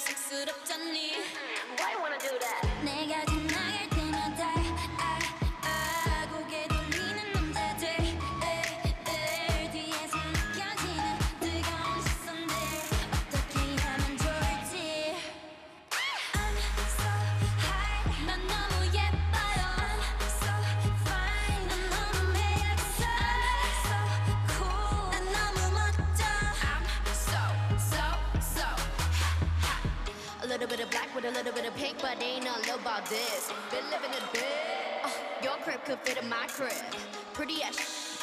쑥스럽잖니 with a little bit of pink, but they ain't no low about this. Been living a bit. Uh, your crib could fit in my crib. Pretty ass.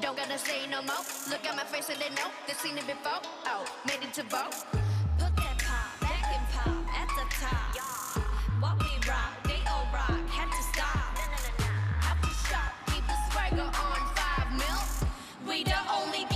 Don't gotta say no more. Look at my face and they know they seen it before. Oh, made it to vote. Put that pop back and pop at the top. What we rock, they all rock. Had to stop. I push up, keep the swagger on five mil. We the only.